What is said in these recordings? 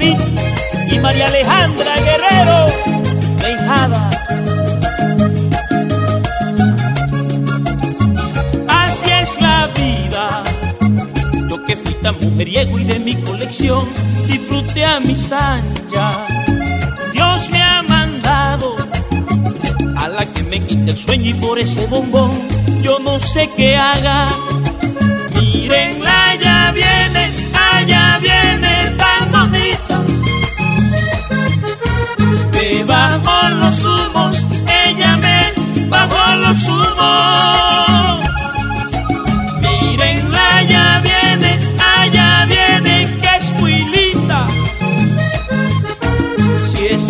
Y María Alejandra Guerrero, la Así es la vida. Yo que fui tan mujeriego y de mi colección disfrute a mis anchas. Dios me ha mandado a la que me quite el sueño y por ese bombón yo no sé qué haga. Mírenla, ya viene, allá viene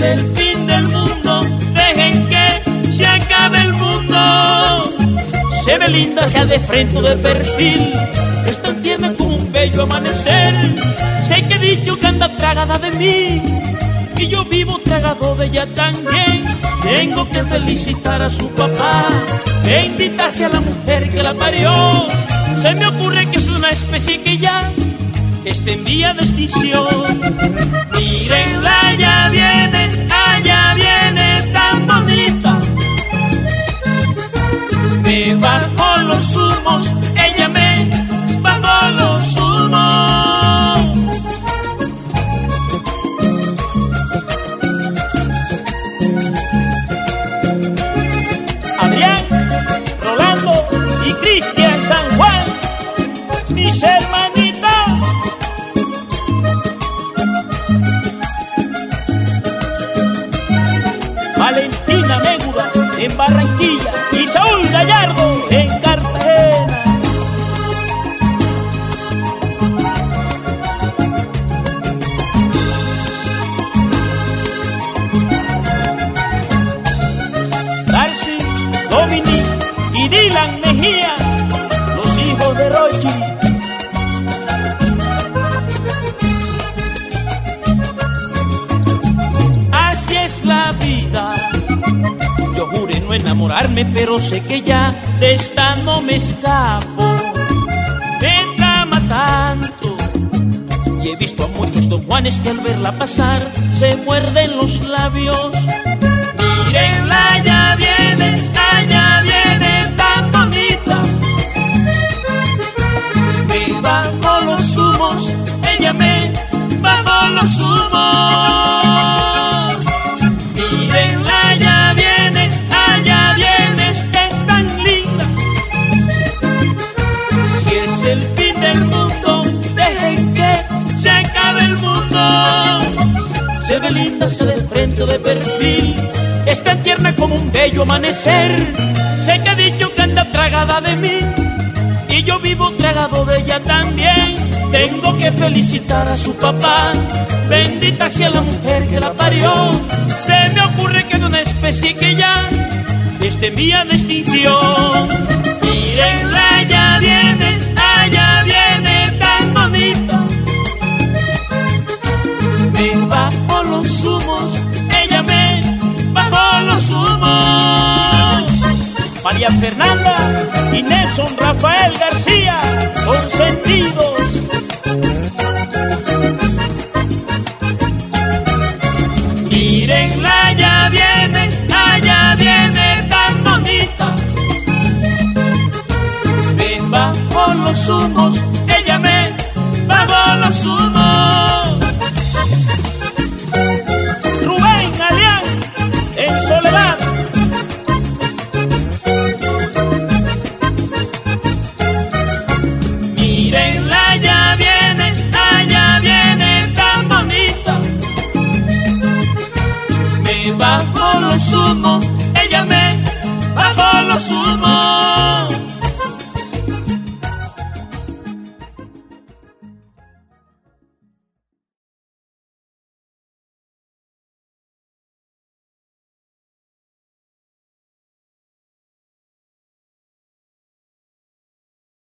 el fin del mundo, dejen que se acabe el mundo. Se ve linda, sea de frente o de perfil esta tiene como un bello amanecer. Sé que dicho que anda tragada de mí y yo vivo tragado de ella también. Tengo que felicitar a su papá, bendita sea la mujer que la parió. Se me ocurre que es una especie que ya está en vía de extinción. Ya viene, allá viene tan bonita. Me bajo los humos, ella me los humos. Adrián, Rolando y Cristian San Juan, mis hermanitos. En Barranquilla y Saúl Gallardo en Cartagena. y Dylan Mejía, los hijos de Rochi. Enamorarme, pero sé que ya de esta no me escapo. Me trama tanto. Y he visto a muchos don Juanes que al verla pasar se muerden los labios. Mírenla, ya viene, allá viene tan bonita. Me bajo los humos, ella me bajo los humos. Se ve linda, se de frente de perfil es tan tierna como un bello amanecer. Sé que ha dicho que anda tragada de mí y yo vivo tragado de ella también. Tengo que felicitar a su papá, bendita sea la mujer que la parió. Se me ocurre que de una especie que ya vía de extinción. Mírenla, ya viene, Fernanda y Nelson Rafael García, consentidos. Mírenla, ya viene, allá viene tan bonita. Me bajo los humos, ella me bajo los humos.